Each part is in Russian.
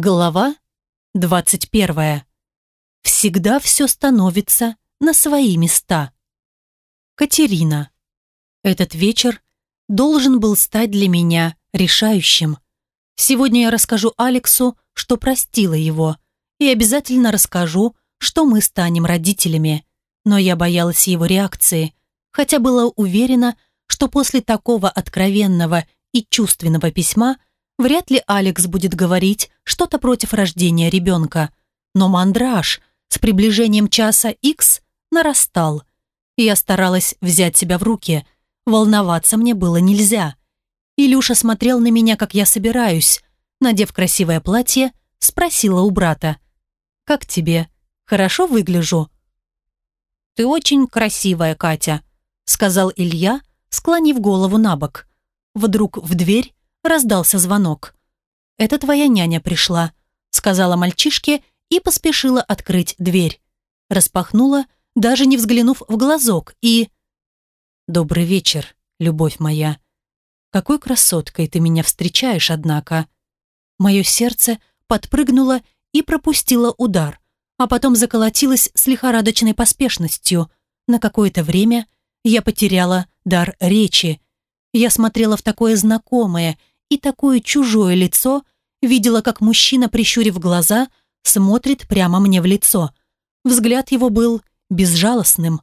Глава 21. Всегда все становится на свои места. Катерина. Этот вечер должен был стать для меня решающим. Сегодня я расскажу Алексу, что простила его, и обязательно расскажу, что мы станем родителями. Но я боялась его реакции, хотя была уверена, что после такого откровенного и чувственного письма – Вряд ли Алекс будет говорить что-то против рождения ребенка. Но мандраж с приближением часа X нарастал. Я старалась взять себя в руки. Волноваться мне было нельзя. Илюша смотрел на меня, как я собираюсь. Надев красивое платье, спросила у брата. «Как тебе? Хорошо выгляжу?» «Ты очень красивая, Катя», сказал Илья, склонив голову на бок. Вдруг в дверь раздался звонок. «Это твоя няня пришла», — сказала мальчишке и поспешила открыть дверь. Распахнула, даже не взглянув в глазок, и... «Добрый вечер, любовь моя. Какой красоткой ты меня встречаешь, однако». Мое сердце подпрыгнуло и пропустило удар, а потом заколотилось с лихорадочной поспешностью. На какое-то время я потеряла дар речи. Я смотрела в такое знакомое и такое чужое лицо, видела, как мужчина, прищурив глаза, смотрит прямо мне в лицо. Взгляд его был безжалостным.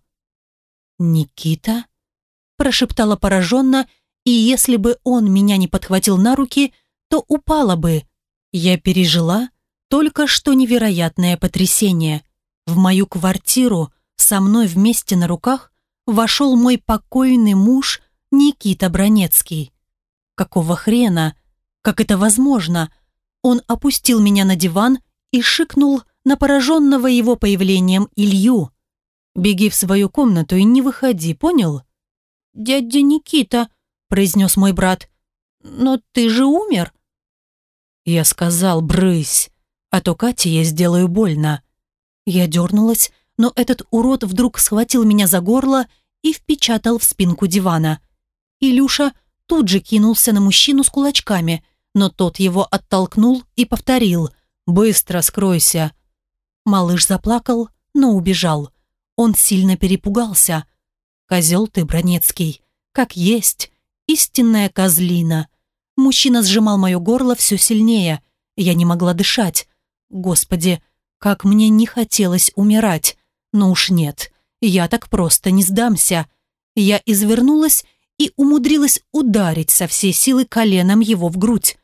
«Никита?» – прошептала пораженно, и если бы он меня не подхватил на руки, то упала бы. Я пережила только что невероятное потрясение. В мою квартиру со мной вместе на руках вошел мой покойный муж Никита Бронецкий. Какого хрена? Как это возможно? Он опустил меня на диван и шикнул на пораженного его появлением Илью. «Беги в свою комнату и не выходи, понял?» «Дядя Никита», — произнес мой брат, — «но ты же умер». Я сказал «брысь», а то Кате я сделаю больно. Я дернулась, но этот урод вдруг схватил меня за горло и впечатал в спинку дивана. Илюша тут же кинулся на мужчину с кулачками, но тот его оттолкнул и повторил «Быстро скройся!». Малыш заплакал, но убежал. Он сильно перепугался. «Козел ты, Бронецкий, как есть, истинная козлина». Мужчина сжимал мое горло все сильнее. Я не могла дышать. Господи, как мне не хотелось умирать. Но уж нет, я так просто не сдамся. Я извернулась и умудрилась ударить со всей силы коленом его в грудь.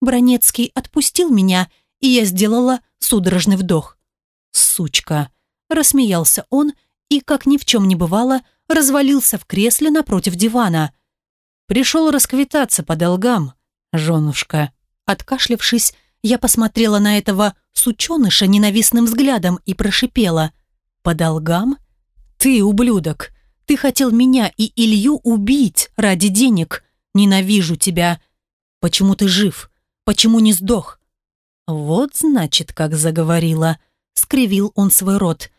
Бронецкий отпустил меня, и я сделала судорожный вдох. «Сучка!» – рассмеялся он и, как ни в чем не бывало, развалился в кресле напротив дивана. «Пришел расквитаться по долгам, женушка». Откашлявшись, я посмотрела на этого сученыша ненавистным взглядом и прошипела. «По долгам? Ты, ублюдок, ты хотел меня и Илью убить ради денег. Ненавижу тебя. Почему ты жив? Почему не сдох? Вот значит, как заговорила. Скривил он свой рот.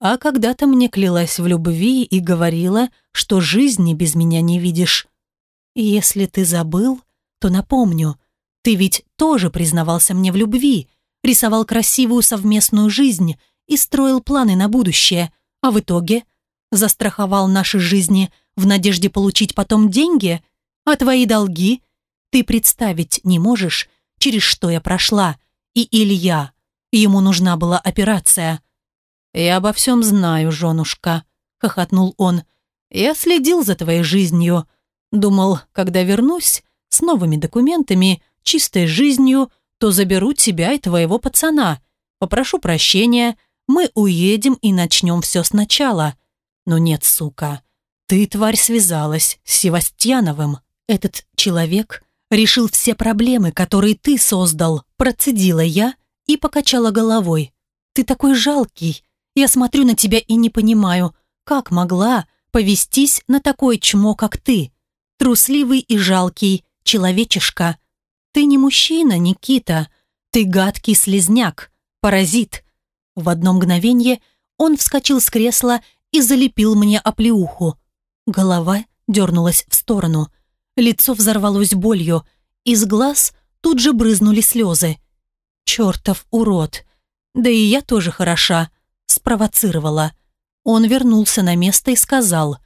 А когда-то мне клялась в любви и говорила, что жизни без меня не видишь. Если ты забыл, то напомню. Ты ведь тоже признавался мне в любви, рисовал красивую совместную жизнь и строил планы на будущее. А в итоге застраховал наши жизни в надежде получить потом деньги, а твои долги ты представить не можешь, через что я прошла. И Илья, ему нужна была операция. «Я обо всем знаю, женушка», — хохотнул он. «Я следил за твоей жизнью. Думал, когда вернусь с новыми документами, чистой жизнью, то заберу тебя и твоего пацана. Попрошу прощения, мы уедем и начнем все сначала. Но нет, сука, ты, тварь, связалась с Севастьяновым. Этот человек решил все проблемы, которые ты создал, процедила я и покачала головой. Ты такой жалкий. Я смотрю на тебя и не понимаю, как могла повестись на такое чмо, как ты. Трусливый и жалкий человечишка. Ты не мужчина, Никита. Ты гадкий слезняк, паразит. В одно мгновение он вскочил с кресла и залепил мне оплеуху. Голова дернулась в сторону. Лицо взорвалось болью. Из глаз тут же брызнули слезы. Чертов урод. Да и я тоже хороша. Спровоцировала. Он вернулся на место и сказал.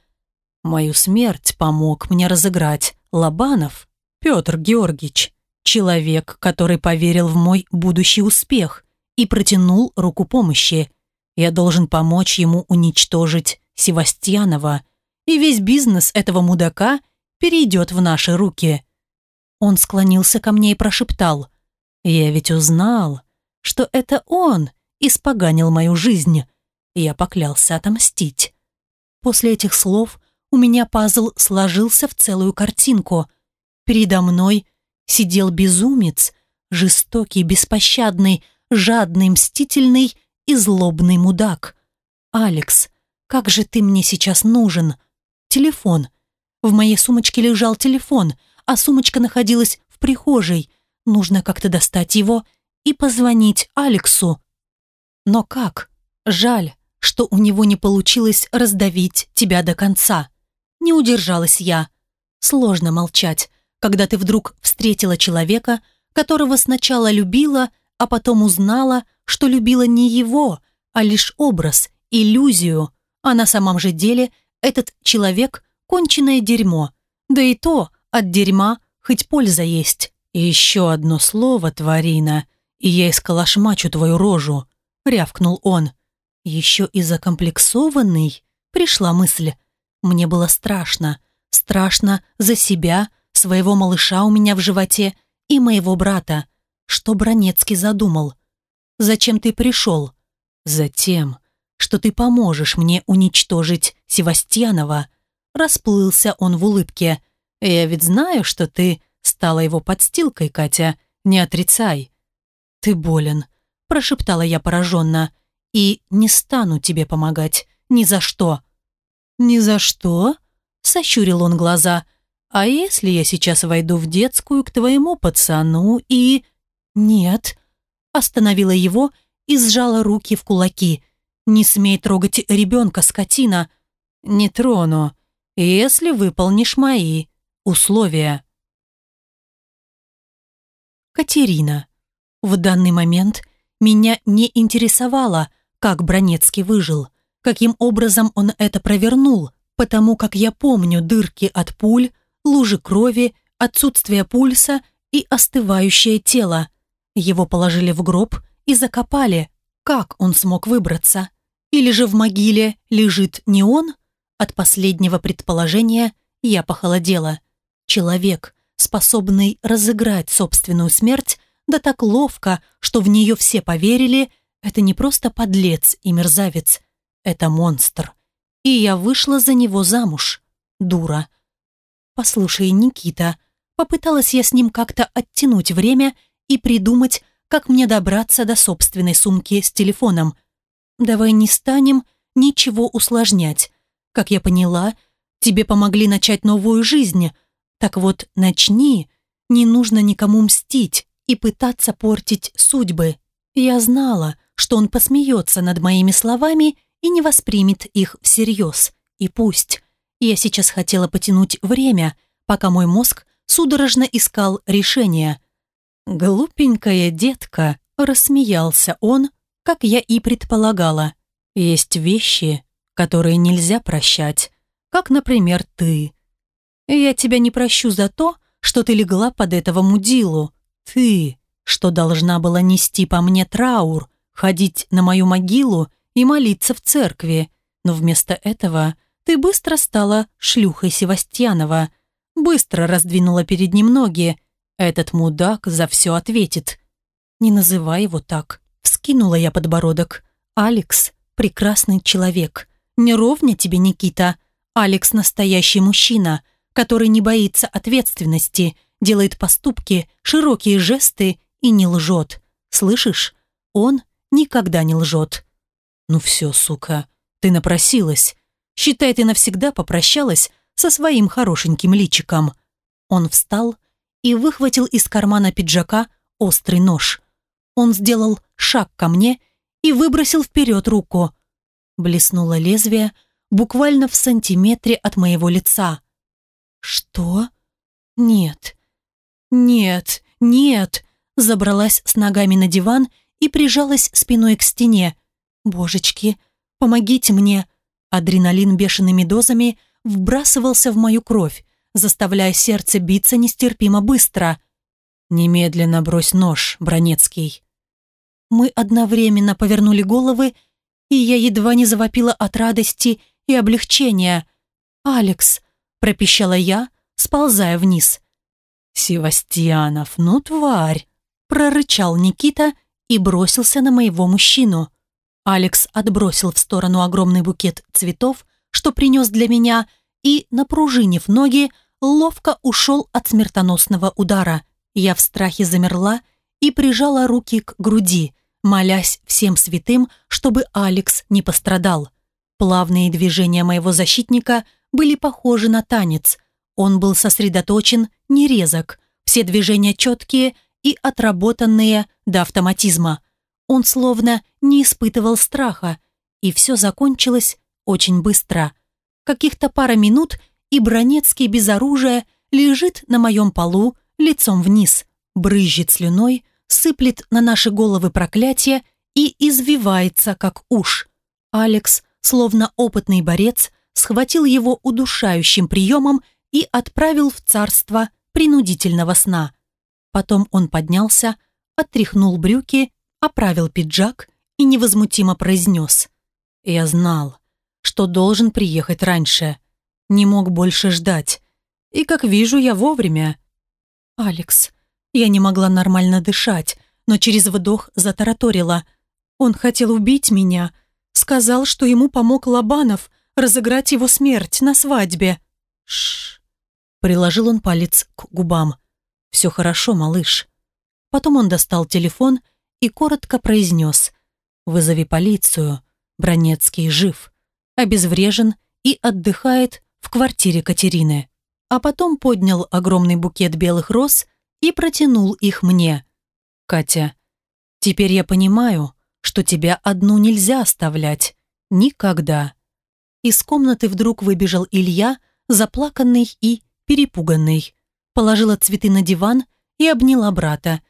Мою смерть помог мне разыграть Лобанов Петр Георгиевич. Человек, который поверил в мой будущий успех и протянул руку помощи. Я должен помочь ему уничтожить Севастьянова, и весь бизнес этого мудака перейдет в наши руки. Он склонился ко мне и прошептал. «Я ведь узнал, что это он испоганил мою жизнь. Я поклялся отомстить». После этих слов у меня пазл сложился в целую картинку. Передо мной сидел безумец, жестокий, беспощадный, жадный, мстительный и злобный мудак. «Алекс, как же ты мне сейчас нужен?» «Телефон». В моей сумочке лежал телефон, а сумочка находилась в прихожей. Нужно как-то достать его и позвонить Алексу. Но как? Жаль, что у него не получилось раздавить тебя до конца. Не удержалась я. Сложно молчать, когда ты вдруг встретила человека, которого сначала любила, а потом узнала, что любила не его, а лишь образ, иллюзию, а на самом же деле этот человек – конченое дерьмо. Да и то от дерьма хоть польза есть. И еще одно слово, тварина, и я исколошмачу твою рожу, рявкнул он. Еще и закомплексованный, пришла мысль. Мне было страшно. Страшно за себя, своего малыша у меня в животе и моего брата. Что Бронецкий задумал? Зачем ты пришел? Затем, что ты поможешь мне уничтожить Севастьянова. Расплылся он в улыбке. Я ведь знаю, что ты стала его подстилкой, Катя. Не отрицай. Ты болен, прошептала я пораженно. И не стану тебе помогать. Ни за что. Ни за что? Сощурил он глаза. А если я сейчас войду в детскую к твоему пацану и... Нет. Остановила его и сжала руки в кулаки. Не смей трогать ребенка, скотина. Не трону, если выполнишь мои условия. Катерина. В данный момент меня не интересовало, как Бронецкий выжил, каким образом он это провернул, потому как я помню дырки от пуль, лужи крови, отсутствие пульса и остывающее тело. Его положили в гроб и закопали. Как он смог выбраться? Или же в могиле лежит не он? От последнего предположения я похолодела. Человек, способный разыграть собственную смерть, да так ловко, что в нее все поверили, это не просто подлец и мерзавец, это монстр. И я вышла за него замуж. Дура. «Послушай, Никита», попыталась я с ним как-то оттянуть время и придумать, как мне добраться до собственной сумки с телефоном. Давай не станем ничего усложнять. Как я поняла, тебе помогли начать новую жизнь. Так вот, начни. Не нужно никому мстить и пытаться портить судьбы. Я знала, что он посмеется над моими словами и не воспримет их всерьез. И пусть. Я сейчас хотела потянуть время, пока мой мозг судорожно искал решение. «Глупенькая детка», — рассмеялся он, как я и предполагала. «Есть вещи, которые нельзя прощать, как, например, ты. Я тебя не прощу за то, что ты легла под этого мудилу. Ты, что должна была нести по мне траур, ходить на мою могилу и молиться в церкви, но вместо этого ты быстро стала шлюхой Севастьянова, быстро раздвинула перед ним ноги. Этот мудак за все ответит. Не называй его так. Вскинула я подбородок. Алекс – прекрасный человек. Не ровня тебе, Никита. Алекс – настоящий мужчина, который не боится ответственности, делает поступки, широкие жесты и не лжет. Слышишь? Он никогда не лжет. Ну все, сука, ты напросилась. Считай, ты навсегда попрощалась со своим хорошеньким личиком. Он встал и выхватил из кармана пиджака острый нож. Он сделал шаг ко мне и выбросил вперед руку. Блеснуло лезвие буквально в сантиметре от моего лица. «Что? Нет, нет, нет!» забралась с ногами на диван и прижалась спиной к стене. «Божечки, помогите мне!» Адреналин бешеными дозами вбрасывался в мою кровь, заставляя сердце биться нестерпимо быстро. «Немедленно брось нож, Бронецкий». Мы одновременно повернули головы, и я едва не завопила от радости и облегчения. «Алекс!» – пропищала я, сползая вниз. «Севастьянов, ну тварь!» – прорычал Никита и бросился на моего мужчину. Алекс отбросил в сторону огромный букет цветов, что принес для меня, и, напружинив ноги, ловко ушел от смертоносного удара. Я в страхе замерла и прижала руки к груди, молясь всем святым, чтобы Алекс не пострадал. Плавные движения моего защитника были похожи на танец. Он был сосредоточен, не резок. Все движения четкие и отработанные до автоматизма. Он словно не испытывал страха, и все закончилось очень быстро. Каких-то пара минут, и Бронецкий без оружия лежит на моем полу лицом вниз, брызжет слюной, сыплет на наши головы проклятия и извивается, как уж. Алекс, словно опытный борец, схватил его удушающим приемом и отправил в царство принудительного сна. Потом он поднялся, отряхнул брюки, оправил пиджак и невозмутимо произнес. «Я знал, что должен приехать раньше. Не мог больше ждать. И, как вижу, я вовремя». «Алекс, я не могла нормально дышать, но через вдох затараторила. Он хотел убить меня. Сказал, что ему помог Лобанов разыграть его смерть на свадьбе. Шш. Приложил он палец к губам. «Все хорошо, малыш». Потом он достал телефон и коротко произнес «Вызови полицию. Бронецкий жив, обезврежен и отдыхает в квартире Катерины». А потом поднял огромный букет белых роз и протянул их мне. «Катя, теперь я понимаю, что тебя одну нельзя оставлять. Никогда». Из комнаты вдруг выбежал Илья, заплаканный и перепуганный. Положила цветы на диван и обняла брата.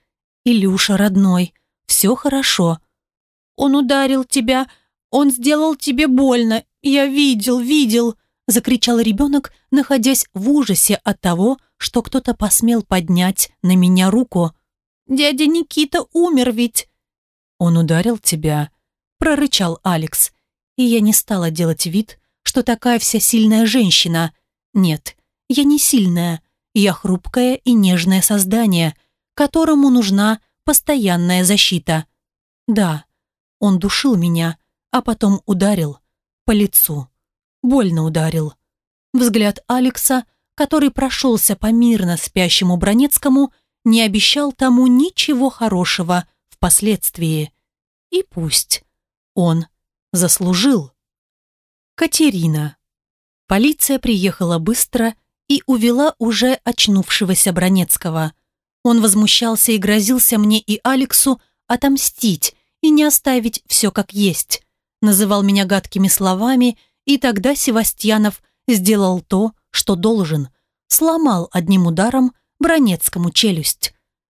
«Илюша, родной, все хорошо». «Он ударил тебя, он сделал тебе больно, я видел, видел», закричал ребенок, находясь в ужасе от того, что кто-то посмел поднять на меня руку. «Дядя Никита умер ведь!» «Он ударил тебя», — прорычал Алекс. И я не стала делать вид, что такая вся сильная женщина. Нет, я не сильная, я хрупкое и нежное создание, которому нужна постоянная защита. Да, он душил меня, а потом ударил по лицу. Больно ударил. Взгляд Алекса который прошелся по мирно спящему Бронецкому, не обещал тому ничего хорошего впоследствии. И пусть. Он заслужил. Катерина. Полиция приехала быстро и увела уже очнувшегося Бронецкого. Он возмущался и грозился мне и Алексу отомстить и не оставить все как есть. Называл меня гадкими словами, и тогда Севастьянов сделал то, что должен, сломал одним ударом Бронецкому челюсть.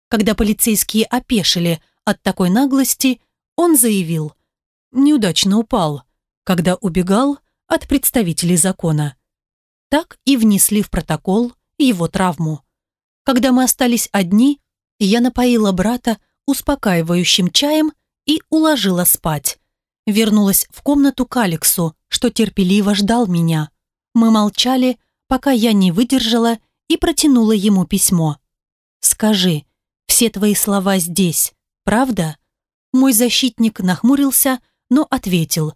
Когда полицейские опешили от такой наглости, он заявил, неудачно упал, когда убегал от представителей закона. Так и внесли в протокол его травму. Когда мы остались одни, я напоила брата успокаивающим чаем и уложила спать. Вернулась в комнату к Алексу, что терпеливо ждал меня. Мы молчали, пока я не выдержала и протянула ему письмо. «Скажи, все твои слова здесь, правда?» Мой защитник нахмурился, но ответил.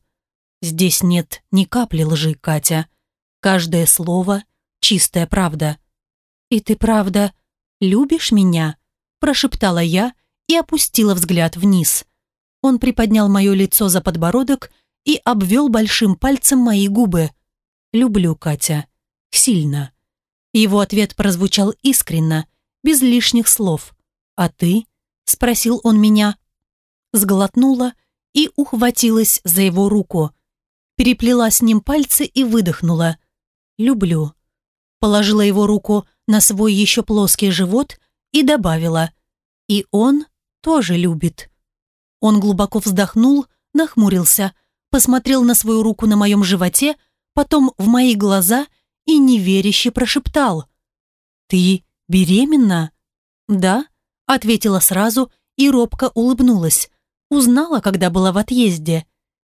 «Здесь нет ни капли лжи, Катя. Каждое слово — чистая правда». «И ты правда любишь меня?» прошептала я и опустила взгляд вниз. Он приподнял мое лицо за подбородок и обвел большим пальцем мои губы. «Люблю, Катя сильно. Его ответ прозвучал искренно, без лишних слов. «А ты?» – спросил он меня. Сглотнула и ухватилась за его руку. Переплела с ним пальцы и выдохнула. «Люблю». Положила его руку на свой еще плоский живот и добавила. И он тоже любит. Он глубоко вздохнул, нахмурился, посмотрел на свою руку на моем животе, потом в мои глаза и неверяще прошептал. «Ты беременна?» «Да», — ответила сразу и робко улыбнулась. Узнала, когда была в отъезде.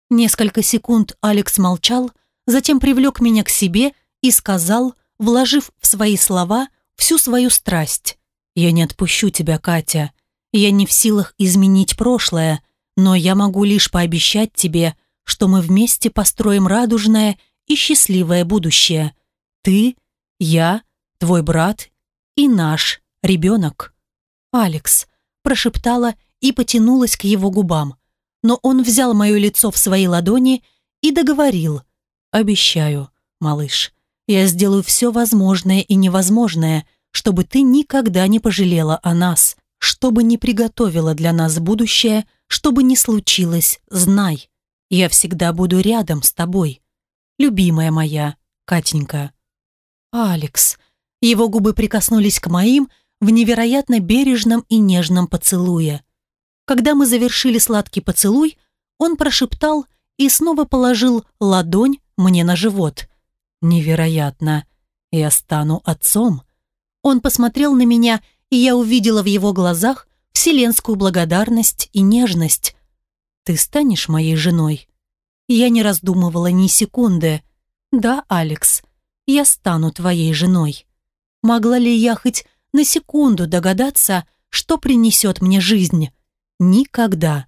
Несколько секунд Алекс молчал, затем привлек меня к себе и сказал, вложив в свои слова всю свою страсть. «Я не отпущу тебя, Катя. Я не в силах изменить прошлое, но я могу лишь пообещать тебе, что мы вместе построим радужное и счастливое будущее. Ты, я, твой брат и наш ребенок». «Алекс», прошептала и потянулась к его губам. Но он взял мое лицо в свои ладони и договорил. «Обещаю, малыш, я сделаю все возможное и невозможное, чтобы ты никогда не пожалела о нас, чтобы не приготовила для нас будущее, чтобы не случилось, знай. Я всегда буду рядом с тобой. Любимая моя, Катенька». «Алекс». Его губы прикоснулись к моим, в невероятно бережном и нежном поцелуе. Когда мы завершили сладкий поцелуй, он прошептал и снова положил ладонь мне на живот. «Невероятно! Я стану отцом!» Он посмотрел на меня, и я увидела в его глазах вселенскую благодарность и нежность. «Ты станешь моей женой?» Я не раздумывала ни секунды. «Да, Алекс, я стану твоей женой». Могла ли я хоть на секунду догадаться, что принесет мне жизнь. Никогда.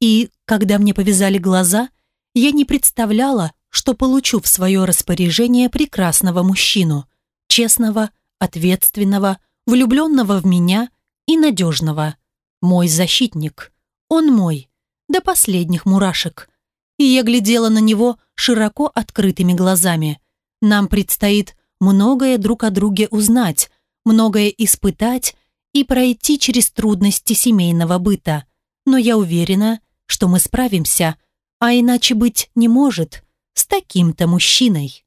И когда мне повязали глаза, я не представляла, что получу в свое распоряжение прекрасного мужчину, честного, ответственного, влюбленного в меня и надежного. Мой защитник. Он мой. До последних мурашек. И я глядела на него широко открытыми глазами. Нам предстоит многое друг о друге узнать, многое испытать и пройти через трудности семейного быта. Но я уверена, что мы справимся, а иначе быть не может с таким-то мужчиной.